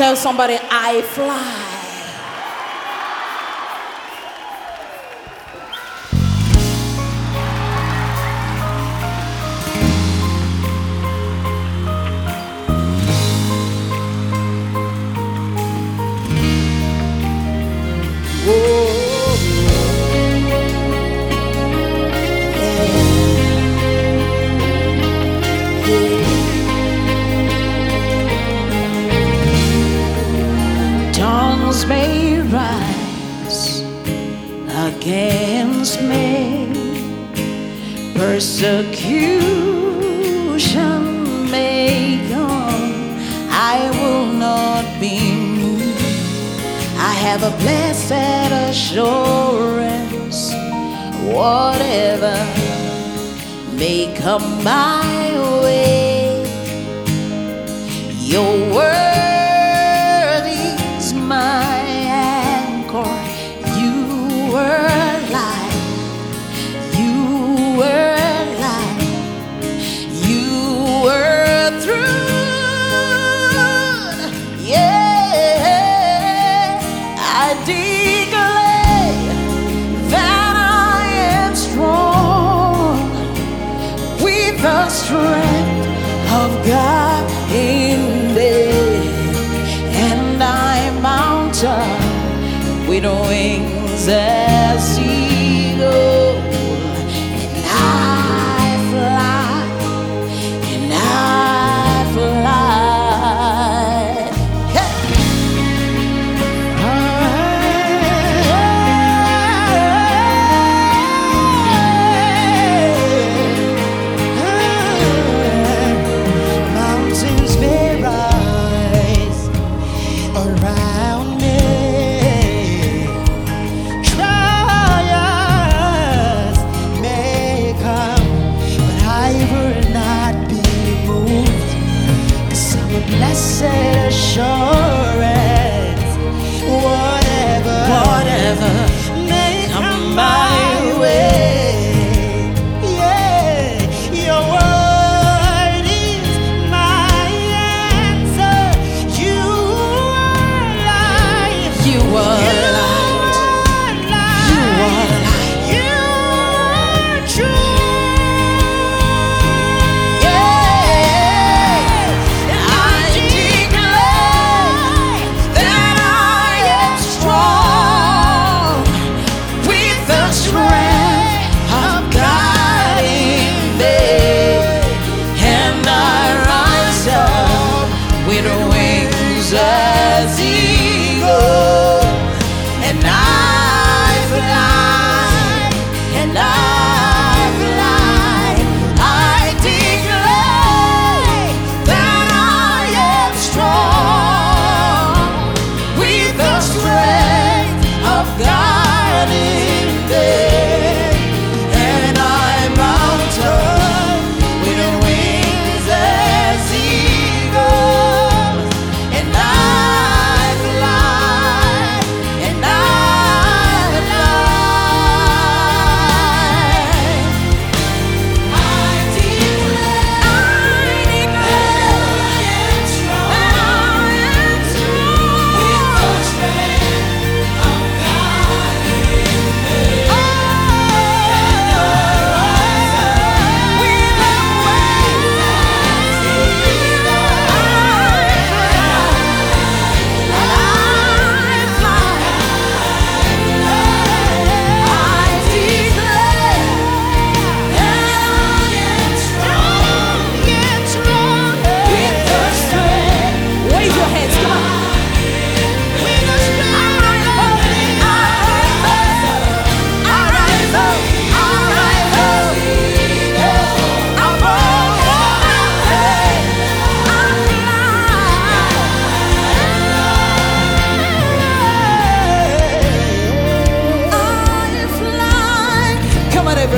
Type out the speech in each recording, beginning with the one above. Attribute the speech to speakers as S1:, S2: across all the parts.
S1: Tell somebody, I fly. against me. Persecution may come, I will not be moved. I have a blessed assurance, whatever may come my way. Your word. sun with wings as eagles.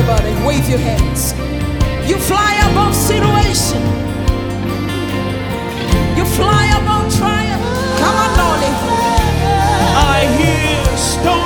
S1: everybody, wave your hands. You fly above situation. You fly above trial. Come on, darling.
S2: I hear stone.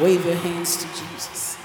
S1: Wave your hands to Jesus.